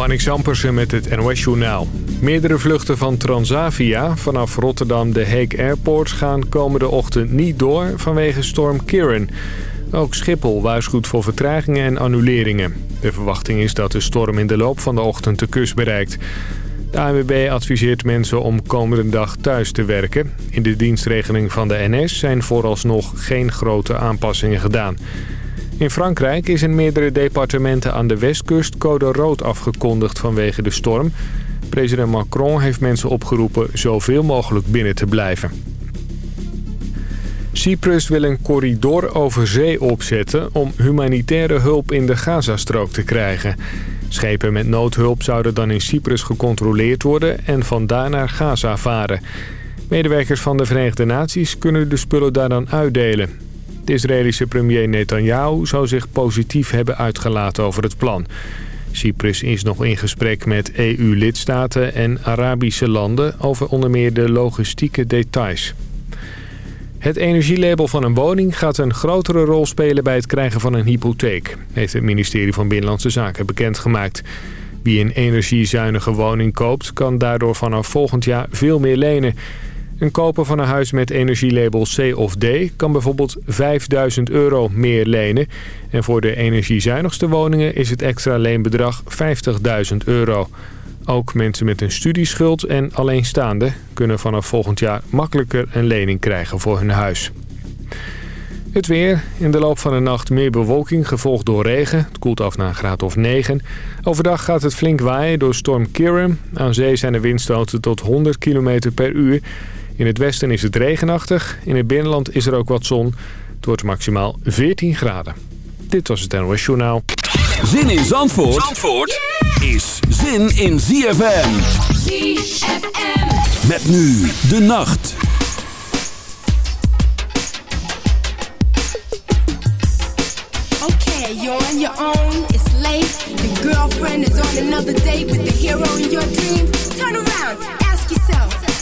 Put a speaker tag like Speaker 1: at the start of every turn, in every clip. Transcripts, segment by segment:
Speaker 1: Marnix Ampersen met het NOS-journaal. Meerdere vluchten van Transavia vanaf Rotterdam de Hague Airport... gaan komende ochtend niet door vanwege storm Kieran. Ook Schiphol waarschuwt voor vertragingen en annuleringen. De verwachting is dat de storm in de loop van de ochtend de kust bereikt. De ANWB adviseert mensen om komende dag thuis te werken. In de dienstregeling van de NS zijn vooralsnog geen grote aanpassingen gedaan. In Frankrijk is in meerdere departementen aan de westkust code rood afgekondigd vanwege de storm. President Macron heeft mensen opgeroepen zoveel mogelijk binnen te blijven. Cyprus wil een corridor over zee opzetten om humanitaire hulp in de Gazastrook te krijgen. Schepen met noodhulp zouden dan in Cyprus gecontroleerd worden en vandaar naar Gaza varen. Medewerkers van de Verenigde Naties kunnen de spullen daar dan uitdelen. Israëlische premier Netanyahu zou zich positief hebben uitgelaten over het plan. Cyprus is nog in gesprek met EU-lidstaten en Arabische landen over onder meer de logistieke details. Het energielabel van een woning gaat een grotere rol spelen bij het krijgen van een hypotheek, heeft het ministerie van Binnenlandse Zaken bekendgemaakt. Wie een energiezuinige woning koopt, kan daardoor vanaf volgend jaar veel meer lenen. Een koper van een huis met energielabel C of D kan bijvoorbeeld 5000 euro meer lenen. En voor de energiezuinigste woningen is het extra leenbedrag 50.000 euro. Ook mensen met een studieschuld en alleenstaande kunnen vanaf volgend jaar makkelijker een lening krijgen voor hun huis. Het weer. In de loop van de nacht meer bewolking, gevolgd door regen. Het koelt af naar een graad of 9. Overdag gaat het flink waaien door storm Kieran. Aan zee zijn de windstoten tot 100 km per uur. In het westen is het regenachtig. In het binnenland is er ook wat zon. Het wordt maximaal 14 graden. Dit was het NOS Journaal.
Speaker 2: Zin in Zandvoort, Zandvoort is zin in ZFM. ZFM. Met nu de nacht.
Speaker 3: Okay, you're on your own. It's late. Your girlfriend is on another date with the hero in your dream. Turn around.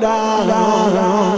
Speaker 4: down.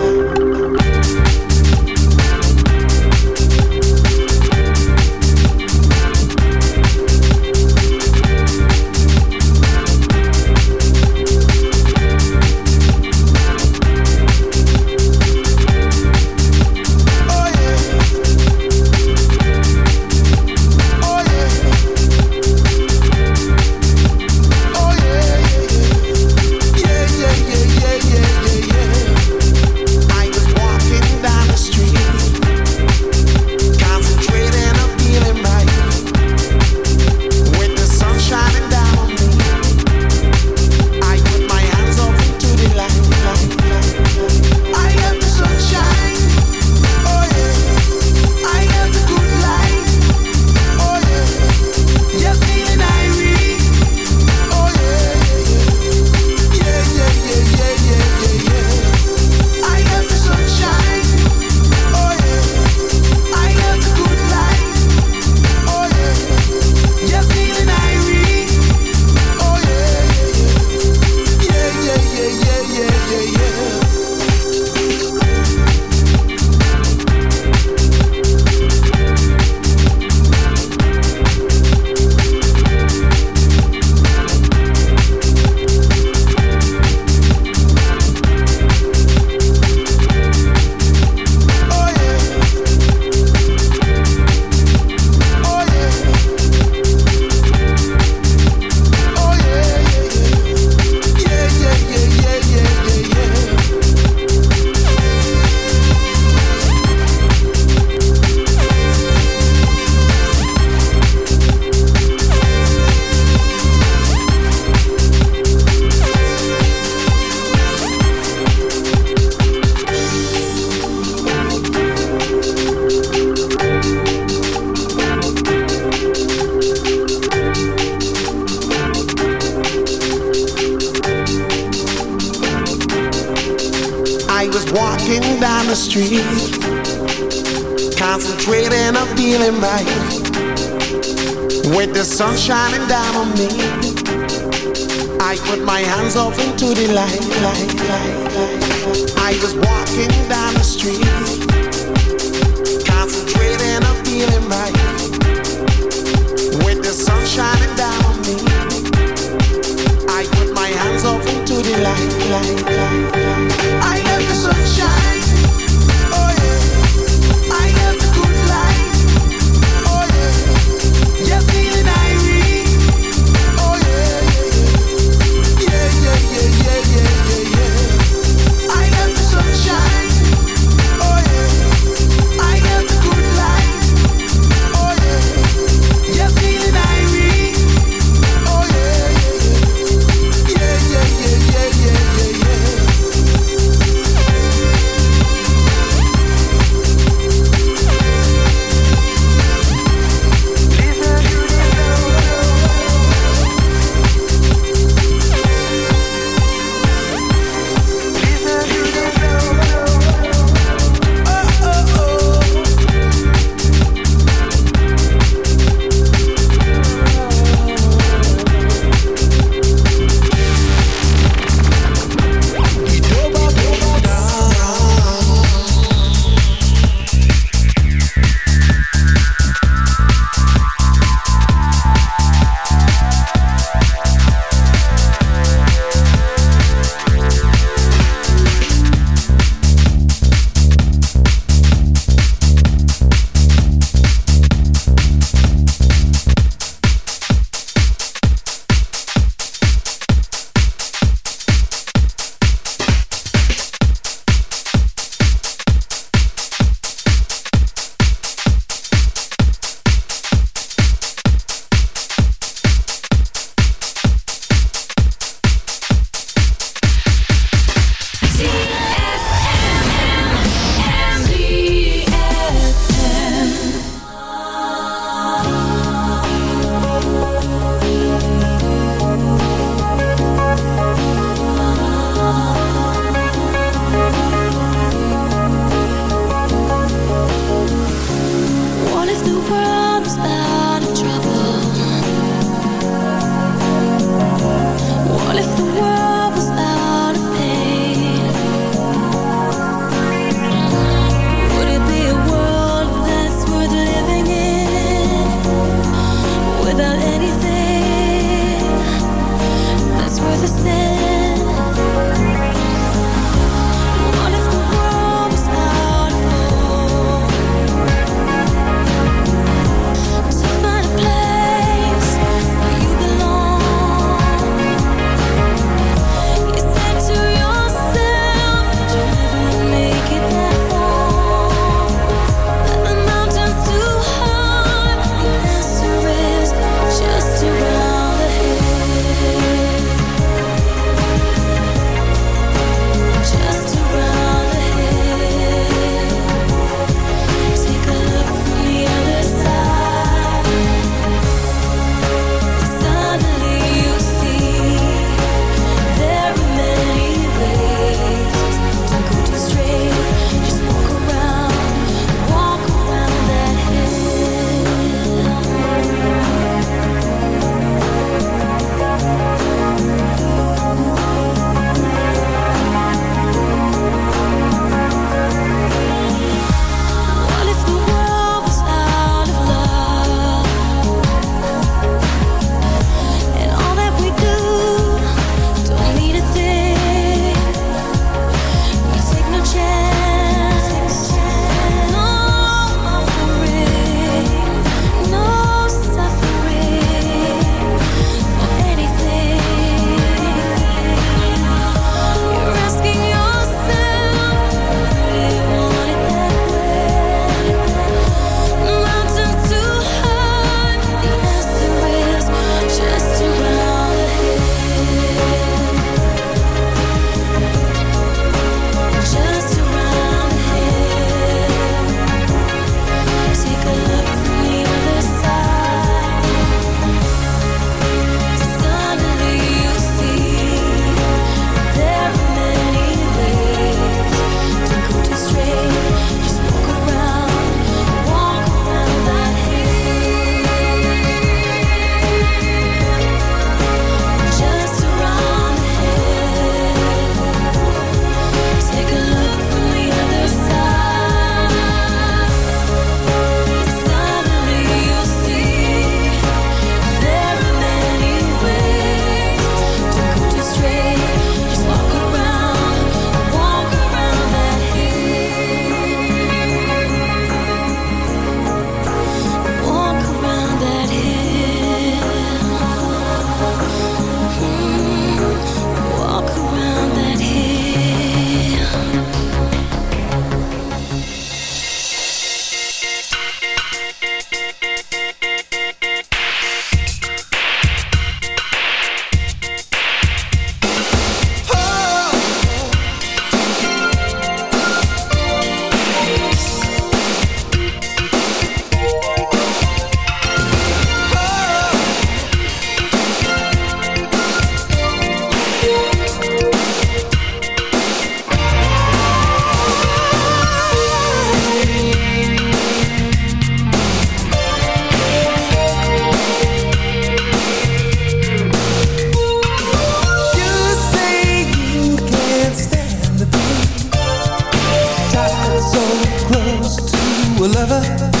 Speaker 5: never